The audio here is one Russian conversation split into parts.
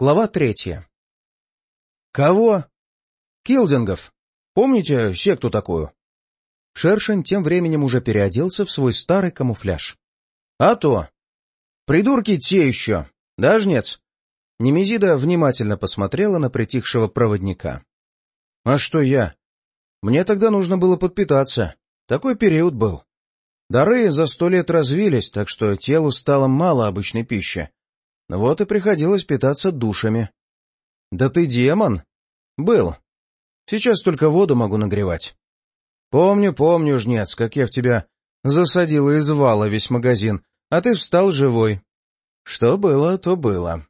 Глава третья. «Кого?» «Килдингов. Помните секту такую?» Шершень тем временем уже переоделся в свой старый камуфляж. «А то! Придурки те еще! Да, жнец?» Немезида внимательно посмотрела на притихшего проводника. «А что я? Мне тогда нужно было подпитаться. Такой период был. Дары за сто лет развились, так что телу стало мало обычной пищи. Вот и приходилось питаться душами. Да ты демон? Был. Сейчас только воду могу нагревать. Помню, помню, жнец, как я в тебя засадила и звала весь магазин, а ты встал живой. Что было, то было.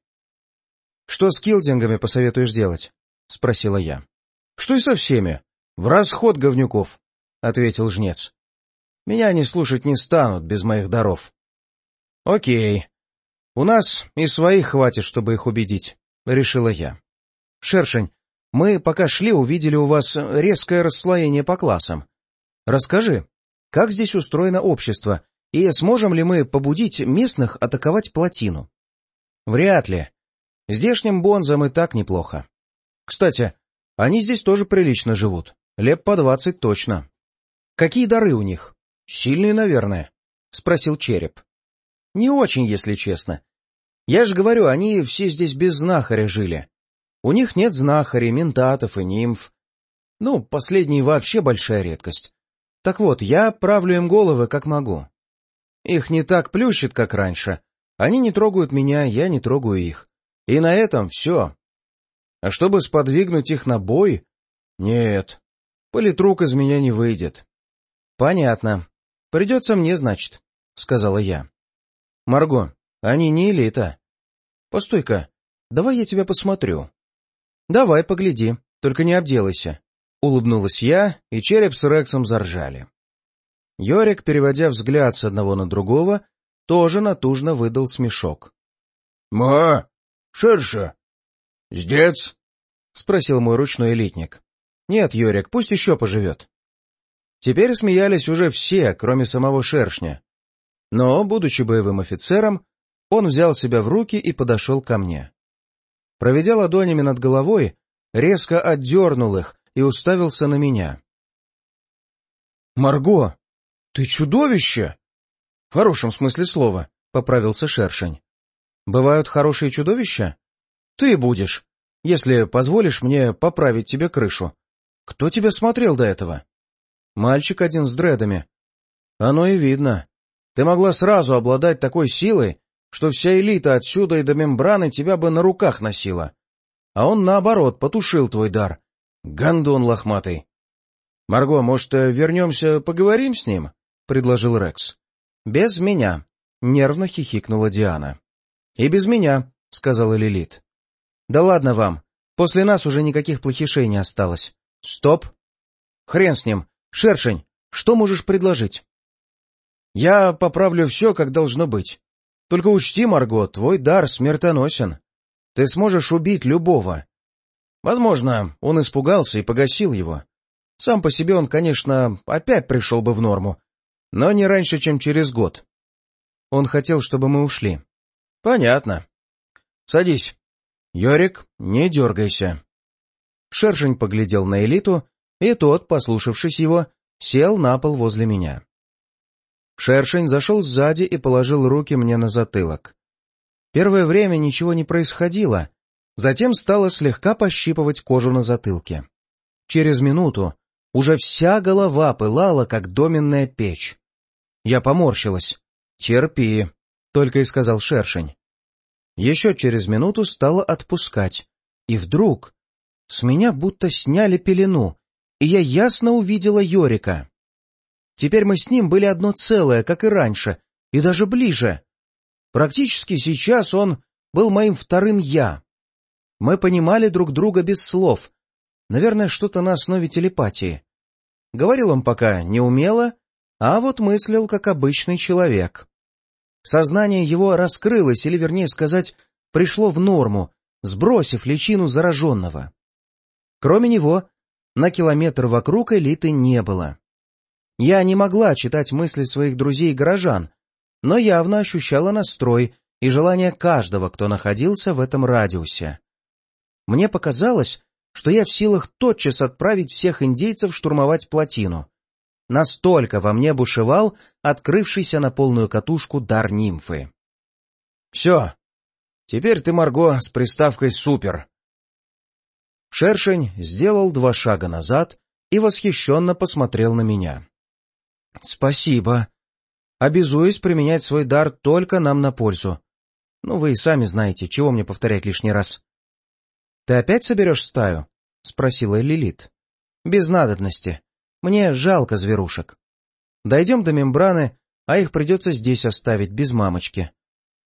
Что с килдингами посоветуешь делать? — спросила я. — Что и со всеми. В расход говнюков, — ответил жнец. Меня они слушать не станут без моих даров. — Окей, у нас и своих хватит, чтобы их убедить, — решила я. — Шершень, мы, пока шли, увидели у вас резкое расслоение по классам. Расскажи, как здесь устроено общество, и сможем ли мы побудить местных атаковать плотину? — Вряд ли. Здешним бонзам и так неплохо. Кстати, они здесь тоже прилично живут. Лет по двадцать точно. Какие дары у них? Сильные, наверное, — спросил Череп. Не очень, если честно. Я же говорю, они все здесь без знахаря жили. У них нет знахарей, ментатов и нимф. Ну, последний вообще большая редкость. Так вот, я правлю им головы, как могу. Их не так плющит, как раньше. Они не трогают меня, я не трогаю их. И на этом все. А чтобы сподвигнуть их на бой? Нет. Политрук из меня не выйдет. Понятно. Придется мне, значит, — сказала я. Марго, они не элита. Постой-ка, давай я тебя посмотрю. Давай, погляди, только не обделайся. Улыбнулась я, и череп с Рексом заржали. Йорик, переводя взгляд с одного на другого, тоже натужно выдал смешок. — Ма, шерша, здец? — спросил мой ручной элитник. — Нет, Йорик, пусть еще поживет. Теперь смеялись уже все, кроме самого шершня, но, будучи боевым офицером, он взял себя в руки и подошел ко мне. Проведя ладонями над головой, резко отдернул их и уставился на меня. — Марго, ты чудовище! — В хорошем смысле слова, — поправился шершень. — Бывают хорошие чудовища? Ты будешь, если позволишь мне поправить тебе крышу. Кто тебя смотрел до этого? Мальчик один с дредами. Оно и видно. Ты могла сразу обладать такой силой, что вся элита отсюда и до мембраны тебя бы на руках носила. А он, наоборот, потушил твой дар. Гандон лохматый. — Марго, может, вернемся, поговорим с ним? — предложил Рекс. — Без меня, — нервно хихикнула Диана. — И без меня, — сказала Лилит. — Да ладно вам, после нас уже никаких плохишей не осталось. — Стоп! — Хрен с ним. Шершень, что можешь предложить? Я поправлю все, как должно быть. Только учти, Марго, твой дар смертоносен. Ты сможешь убить любого. Возможно, он испугался и погасил его. Сам по себе он, конечно, опять пришел бы в норму, но не раньше, чем через год. Он хотел, чтобы мы ушли. Понятно. Садись. Йорик, не дергайся. Шершень поглядел на элиту, и тот, послушавшись его, сел на пол возле меня. Шершень зашел сзади и положил руки мне на затылок. Первое время ничего не происходило, затем стало слегка пощипывать кожу на затылке. Через минуту уже вся голова пылала, как доменная печь. Я поморщилась. «Терпи», — только и сказал Шершень. Еще через минуту стало отпускать, и вдруг с меня будто сняли пелену, и я ясно увидела Йорика. Теперь мы с ним были одно целое, как и раньше, и даже ближе. Практически сейчас он был моим вторым «я». Мы понимали друг друга без слов. Наверное, что-то на основе телепатии. Говорил он пока неумело, а вот мыслил как обычный человек. Сознание его раскрылось, или, вернее сказать, пришло в норму, сбросив личину зараженного. Кроме него, на километр вокруг элиты не было. Я не могла читать мысли своих друзей-горожан, но явно ощущала настрой и желание каждого, кто находился в этом радиусе. Мне показалось, что я в силах тотчас отправить всех индейцев штурмовать плотину. Настолько во мне бушевал открывшийся на полную катушку дар нимфы. «Все, теперь ты, Марго, с приставкой «супер». Шершень сделал два шага назад и восхищенно посмотрел на меня. «Спасибо. Обязуюсь применять свой дар только нам на пользу. Ну, вы и сами знаете, чего мне повторять лишний раз. «Ты опять соберешь стаю?» — спросила Лилит. «Без надобности. Мне жалко зверушек. Дойдем до мембраны, а их придется здесь оставить, без мамочки.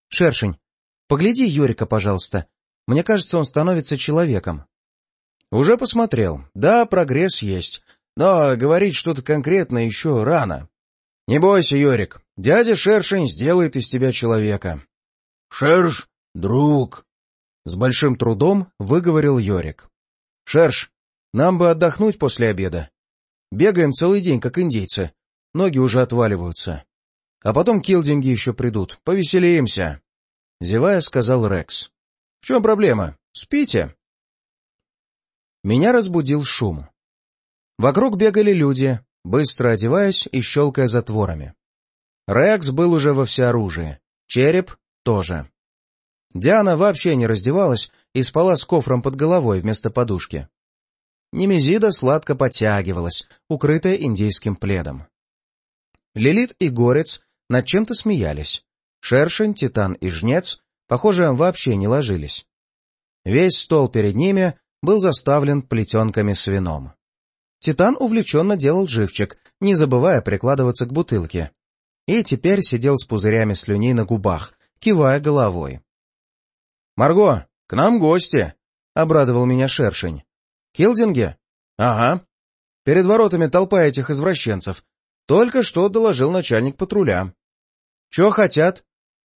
Шершень, погляди Юрика, пожалуйста. Мне кажется, он становится человеком». «Уже посмотрел. Да, прогресс есть. Но говорить что-то конкретное еще рано. Не бойся, Юрик. Дядя Шершень сделает из тебя человека». «Шерш, друг», с большим трудом выговорил Йорик. «Шерш, нам бы отдохнуть после обеда. Бегаем целый день, как индейцы. Ноги уже отваливаются. А потом килдинги еще придут. Повеселеемся!» Зевая, сказал Рекс. «В чем проблема? Спите?» Меня разбудил шум. Вокруг бегали люди, быстро одеваясь и щелкая затворами. Рекс был уже во всеоружии. Череп тоже. Диана вообще не раздевалась и спала с кофром под головой вместо подушки. Немезида сладко потягивалась, укрытая индейским пледом. Лилит и Горец над чем-то смеялись. Шершень, Титан и Жнец, похоже, вообще не ложились. Весь стол перед ними был заставлен плетенками с вином. Титан увлеченно делал живчик, не забывая прикладываться к бутылке. И теперь сидел с пузырями слюней на губах, кивая головой. «Марго, к нам гости!» — обрадовал меня шершень. «Килдинге?» «Ага. Перед воротами толпа этих извращенцев. Только что доложил начальник патруля». «Чего хотят?»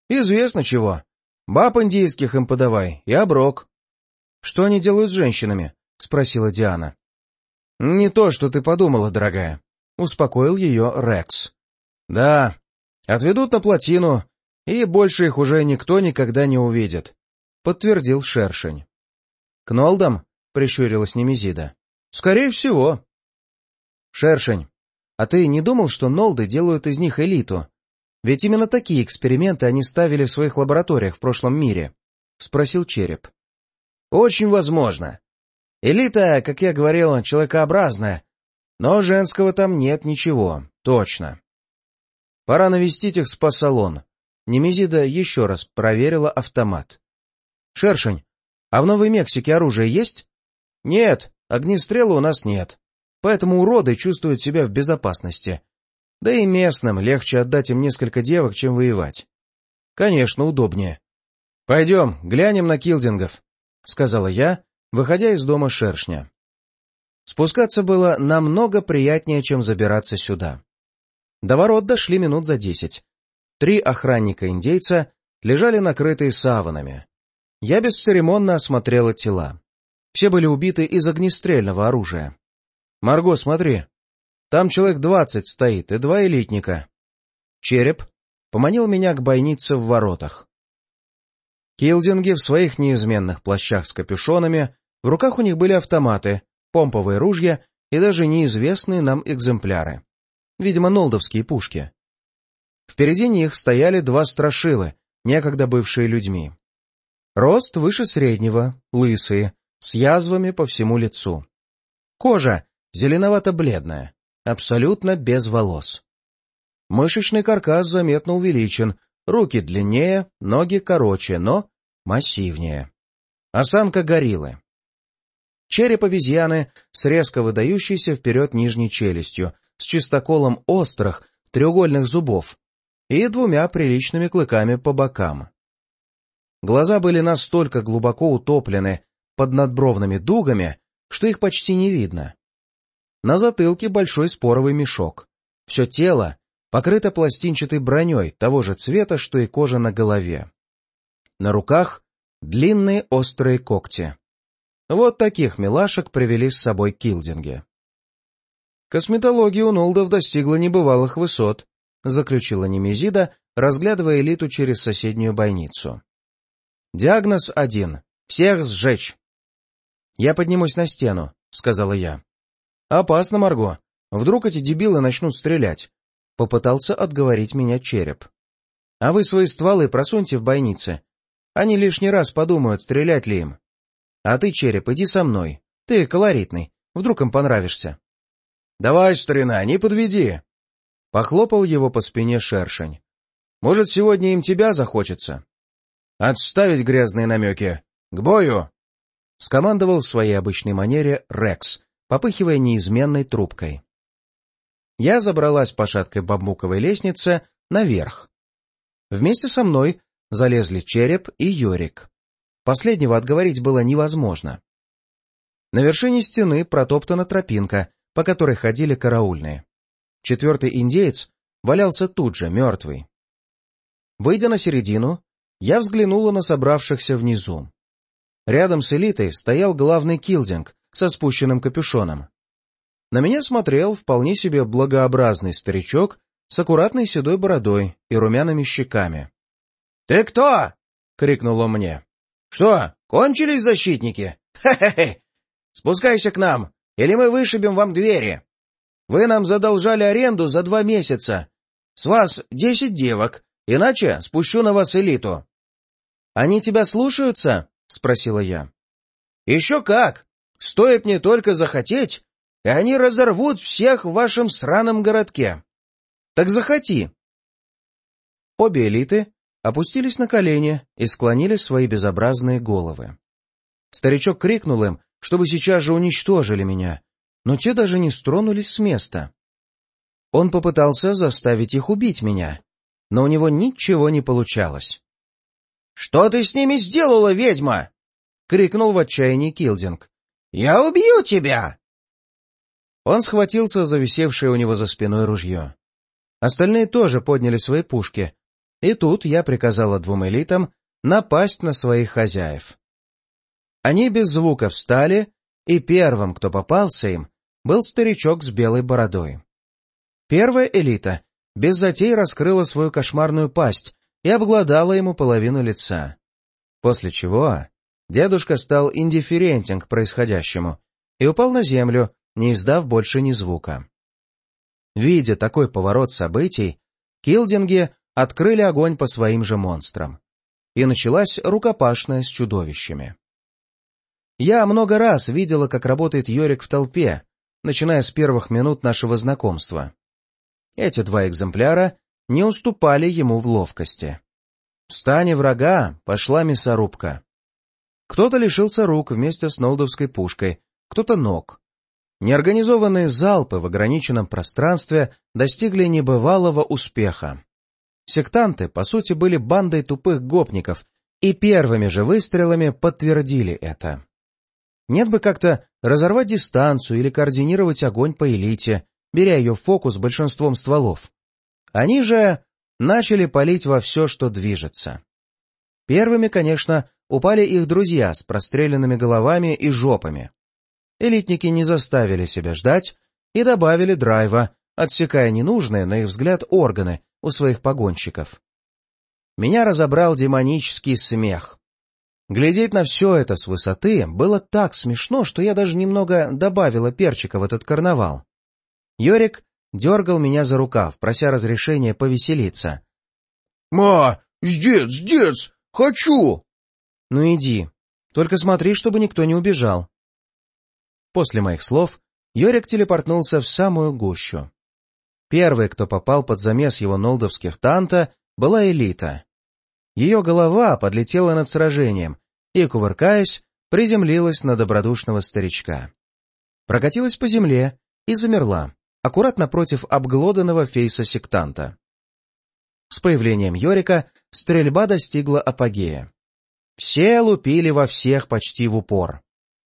«Известно чего. Баб индийских им подавай и оброк». «Что они делают с женщинами?» — спросила Диана. «Не то, что ты подумала, дорогая», — успокоил ее Рекс. «Да, отведут на плотину, и больше их уже никто никогда не увидит. — подтвердил Шершень. — К Нолдам? — прищурилась Немезида. — Скорее всего. — Шершень, а ты не думал, что Нолды делают из них элиту? Ведь именно такие эксперименты они ставили в своих лабораториях в прошлом мире, — спросил Череп. — Очень возможно. Элита, как я говорил, человекообразная, но женского там нет ничего, точно. Пора навестить их спа-салон. Немезида еще раз проверила автомат. Шершень, а в Новой Мексике оружие есть? Нет, огнестрела у нас нет. Поэтому уроды чувствуют себя в безопасности. Да и местным легче отдать им несколько девок, чем воевать. Конечно, удобнее. Пойдем, глянем на килдингов, — сказала я, выходя из дома шершня. Спускаться было намного приятнее, чем забираться сюда. До ворот дошли минут за десять. Три охранника-индейца лежали накрытые саванами. Я бесцеремонно осмотрела тела. Все были убиты из огнестрельного оружия. «Марго, смотри. Там человек двадцать стоит и два элитника». Череп поманил меня к бойнице в воротах. Килдинги в своих неизменных плащах с капюшонами, в руках у них были автоматы, помповые ружья и даже неизвестные нам экземпляры. Видимо, нолдовские пушки. Впереди них стояли два страшилы, некогда бывшие людьми. Рост выше среднего, лысые, с язвами по всему лицу. Кожа зеленовато-бледная, абсолютно без волос. Мышечный каркас заметно увеличен, руки длиннее, ноги короче, но массивнее. Осанка гориллы. Череп обезьяны с резко выдающейся вперед нижней челюстью, с чистоколом острых, треугольных зубов и двумя приличными клыками по бокам. Глаза были настолько глубоко утоплены под надбровными дугами, что их почти не видно. На затылке большой споровый мешок. Все тело покрыто пластинчатой броней того же цвета, что и кожа на голове. На руках длинные острые когти. Вот таких милашек привели с собой килдинги. Косметология у Нолдов достигла небывалых высот, заключила Немезида, разглядывая элиту через соседнюю бойницу. «Диагноз один. Всех сжечь!» «Я поднимусь на стену», — сказала я. «Опасно, Марго. Вдруг эти дебилы начнут стрелять?» Попытался отговорить меня череп. «А вы свои стволы просуньте в бойницы. Они лишний раз подумают, стрелять ли им. А ты, череп, иди со мной. Ты колоритный. Вдруг им понравишься». «Давай, старина, не подведи!» Похлопал его по спине шершень. «Может, сегодня им тебя захочется?» «Отставить грязные намеки! К бою!» Скомандовал в своей обычной манере Рекс, попыхивая неизменной трубкой. Я забралась по шаткой бамбуковой лестнице наверх. Вместе со мной залезли Череп и Йорик. Последнего отговорить было невозможно. На вершине стены протоптана тропинка, по которой ходили караульные. Четвертый индеец валялся тут же, мертвый. Выйдя на середину, я взглянула на собравшихся внизу. Рядом с элитой стоял главный килдинг со спущенным капюшоном. На меня смотрел вполне себе благообразный старичок с аккуратной седой бородой и румяными щеками. — Ты кто? — крикнул он мне. — Что, кончились защитники? Хе-хе-хе! Спускайся к нам, или мы вышибем вам двери. Вы нам задолжали аренду за два месяца. С вас десять девок, иначе спущу на вас элиту. — Они тебя слушаются? — спросила я. — Еще как! Стоит мне только захотеть, и они разорвут всех в вашем сраном городке. Так захоти! Обе элиты опустились на колени и склонили свои безобразные головы. Старичок крикнул им, чтобы сейчас же уничтожили меня, но те даже не стронулись с места. Он попытался заставить их убить меня, но у него ничего не получалось. — Что ты с ними сделала, ведьма? — крикнул в отчаянии Килдинг. — Я убью тебя! Он схватился за висевшее у него за спиной ружье. Остальные тоже подняли свои пушки, и тут я приказала двум элитам напасть на своих хозяев. Они без звука встали, и первым, кто попался им, был старичок с белой бородой. Первая элита без затей раскрыла свою кошмарную пасть и обглодала ему половину лица. После чего дедушка стал индифферентен к происходящему и упал на землю, не издав больше ни звука. Видя такой поворот событий, килдинги открыли огонь по своим же монстрам. И началась рукопашная с чудовищами. Я много раз видела, как работает Йорик в толпе, начиная с первых минут нашего знакомства. Эти два экземпляра не уступали ему в ловкости. В стане врага пошла мясорубка. Кто-то лишился рук вместе с нолдовской пушкой, кто-то ног. Неорганизованные залпы в ограниченном пространстве достигли небывалого успеха. Сектанты, по сути, были бандой тупых гопников, и первыми же выстрелами подтвердили это. Нет бы как-то разорвать дистанцию или координировать огонь по элите, беря ее в фокус большинством стволов. Они же начали палить во все, что движется. Первыми, конечно, упали их друзья с простреленными головами и жопами. Элитники не заставили себя ждать и добавили драйва, отсекая ненужные, на их взгляд, органы у своих погонщиков. Меня разобрал демонический смех. Глядеть на все это с высоты было так смешно, что я даже немного добавила перчика в этот карнавал. Йорик дергал меня за рукав, прося разрешения повеселиться. — Ма, сдец, сдец, хочу! — Ну иди, только смотри, чтобы никто не убежал. После моих слов Йорик телепортнулся в самую гущу. Первый, кто попал под замес его нолдовских танта, была элита. Ее голова подлетела над сражением и, кувыркаясь, приземлилась на добродушного старичка. Прокатилась по земле и замерла, аккуратно против обглоданного фейса сектанта. С появлением Йорика стрельба достигла апогея. Все лупили во всех почти в упор.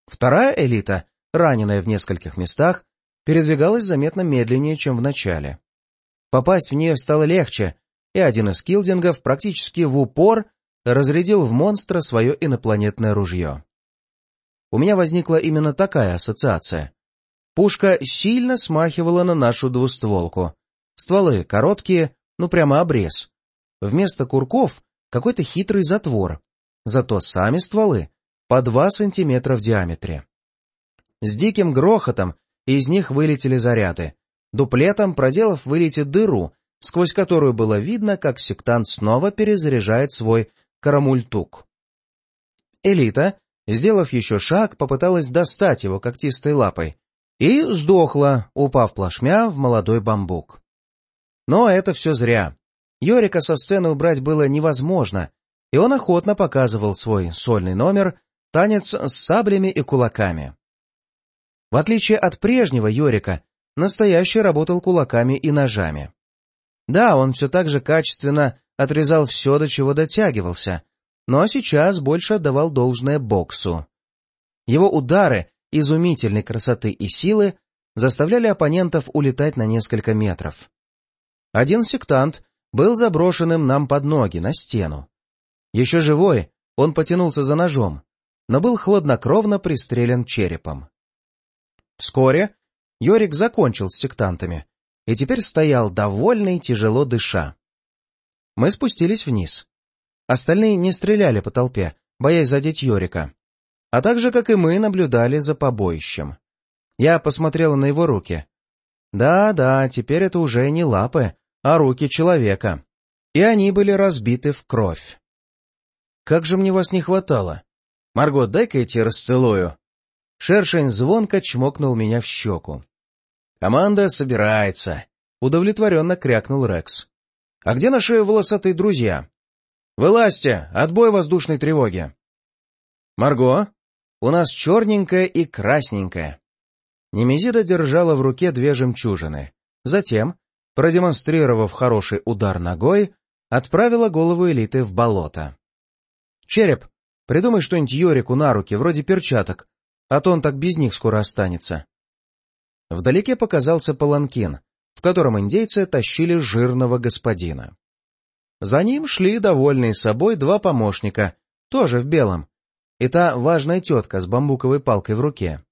Вторая элита, раненая в нескольких местах, передвигалась заметно медленнее, чем в начале. Попасть в нее стало легче, и один из килдингов практически в упор разрядил в монстра свое инопланетное ружье. У меня возникла именно такая ассоциация. Пушка сильно смахивала на нашу двустволку. Стволы короткие, ну прямо обрез. вместо курков какой-то хитрый затвор, зато сами стволы по два сантиметра в диаметре. С диким грохотом из них вылетели заряды, дуплетом проделав вылетит дыру, сквозь которую было видно, как сектант снова перезаряжает свой карамультук. Элита, сделав еще шаг, попыталась достать его когтистой лапой и сдохла, упав плашмя в молодой бамбук. Но это все зря. Йорика со сцены убрать было невозможно, и он охотно показывал свой сольный номер «Танец с саблями и кулаками». В отличие от прежнего Йорика, настоящий работал кулаками и ножами. Да, он все так же качественно отрезал все, до чего дотягивался, но сейчас больше отдавал должное боксу. Его удары изумительной красоты и силы заставляли оппонентов улетать на несколько метров. Один сектант был заброшенным нам под ноги, на стену. Еще живой, он потянулся за ножом, но был хладнокровно пристрелен черепом. Вскоре Йорик закончил с сектантами и теперь стоял довольный, тяжело дыша. Мы спустились вниз. Остальные не стреляли по толпе, боясь задеть Йорика. А так же, как и мы, наблюдали за побоищем. Я посмотрела на его руки. Да-да, теперь это уже не лапы, а руки человека. И они были разбиты в кровь. Как же мне вас не хватало. Марго, дай-ка я тебе расцелую. Шершень звонко чмокнул меня в щеку. «Команда собирается», — удовлетворенно крякнул Рекс. «А где наши волосатые друзья?» «Вылазьте! Отбой воздушной тревоги!» «Марго, у нас черненькая и красненькая». Немезида держала в руке две жемчужины. Затем, продемонстрировав хороший удар ногой, отправила голову элиты в болото. «Череп, придумай что-нибудь Йорику на руки, вроде перчаток, а то он так без них скоро останется. Вдалеке показался паланкин, в котором индейцы тащили жирного господина. За ним шли довольные собой два помощника, тоже в белом, и та важная тетка с бамбуковой палкой в руке.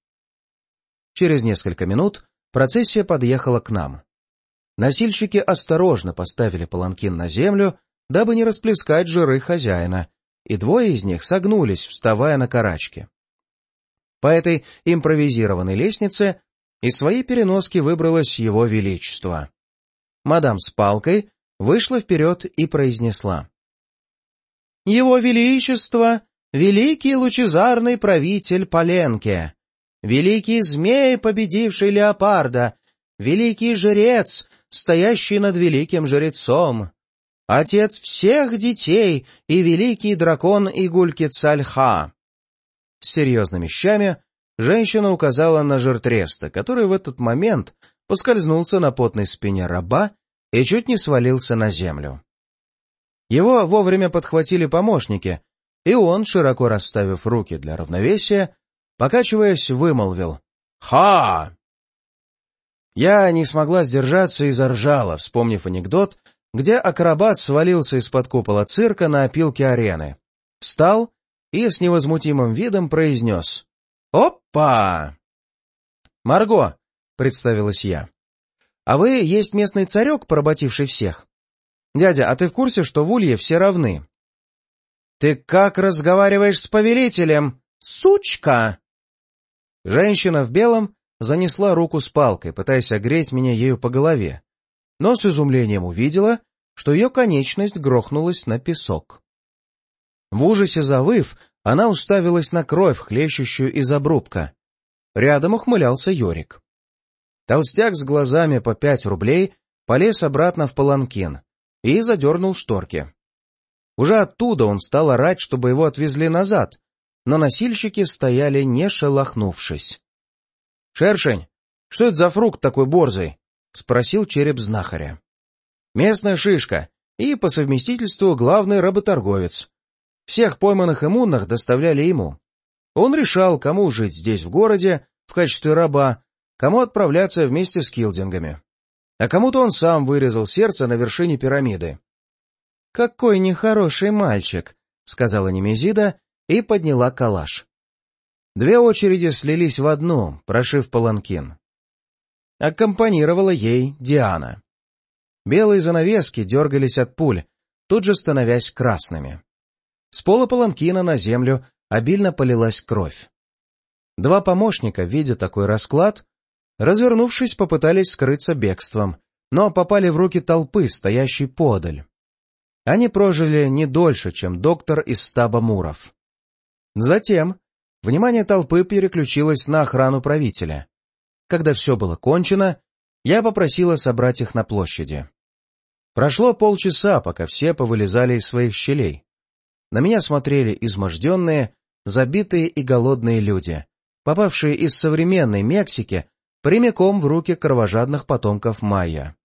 Через несколько минут процессия подъехала к нам. Носильщики осторожно поставили паланкин на землю, дабы не расплескать жиры хозяина, и двое из них согнулись, вставая на карачки. По этой импровизированной лестнице из своей переноски выбралось его величество. Мадам с палкой вышла вперед и произнесла. «Его величество — великий лучезарный правитель Поленке, великий змей, победивший леопарда, великий жрец, стоящий над великим жрецом, отец всех детей и великий дракон Игулькицальха. Серьезными щами женщина указала на жертреста, который в этот момент поскользнулся на потной спине раба и чуть не свалился на землю. Его вовремя подхватили помощники, и он, широко расставив руки для равновесия, покачиваясь, вымолвил «Ха!». Я не смогла сдержаться и заржала, вспомнив анекдот, где акробат свалился из-под купола цирка на опилке арены. Встал и с невозмутимым видом произнес «Опа!» «Марго», — представилась я, — «а вы есть местный царек, поработивший всех? Дядя, а ты в курсе, что в Улье все равны?» «Ты как разговариваешь с повелителем, сучка?» Женщина в белом занесла руку с палкой, пытаясь огреть меня ею по голове, но с изумлением увидела, что ее конечность грохнулась на песок. В ужасе завыв, она уставилась на кровь, хлещущую из обрубка. Рядом ухмылялся Йорик. Толстяк с глазами по пять рублей полез обратно в паланкин и задернул шторки. Уже оттуда он стал орать, чтобы его отвезли назад, но носильщики стояли, не шелохнувшись. — Шершень, что это за фрукт такой борзый? — спросил череп знахаря. — Местная шишка и, по совместительству, главный работорговец. Всех пойманных иммунных доставляли ему. Он решал, кому жить здесь в городе в качестве раба, кому отправляться вместе с килдингами. А кому-то он сам вырезал сердце на вершине пирамиды. — Какой нехороший мальчик, — сказала Немезида и подняла калаш. Две очереди слились в одну, прошив паланкин. Аккомпанировала ей Диана. Белые занавески дергались от пуль, тут же становясь красными. С пола паланкина на землю обильно полилась кровь. Два помощника, видя такой расклад, развернувшись, попытались скрыться бегством, но попали в руки толпы, стоящей подаль. Они прожили не дольше, чем доктор из стаба Муров. Затем внимание толпы переключилось на охрану правителя. Когда все было кончено, я попросила собрать их на площади. Прошло полчаса, пока все повылезали из своих щелей. На меня смотрели изможденные, забитые и голодные люди, попавшие из современной Мексики прямиком в руки кровожадных потомков майя.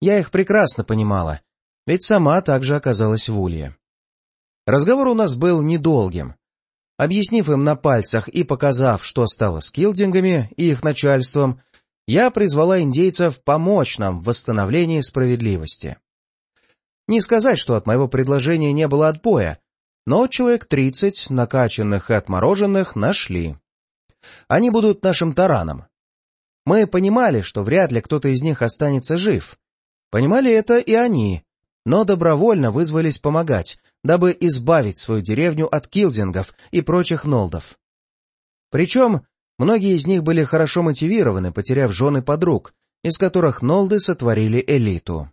Я их прекрасно понимала, ведь сама также оказалась в Улье. Разговор у нас был недолгим. Объяснив им на пальцах и показав, что стало с килдингами и их начальством, я призвала индейцев помочь нам в восстановлении справедливости. Не сказать, что от моего предложения не было отбоя, но человек тридцать, накачанных и отмороженных, нашли. Они будут нашим тараном. Мы понимали, что вряд ли кто-то из них останется жив. Понимали это и они, но добровольно вызвались помогать, дабы избавить свою деревню от килдингов и прочих нолдов. Причем многие из них были хорошо мотивированы, потеряв жены подруг, из которых нолды сотворили элиту.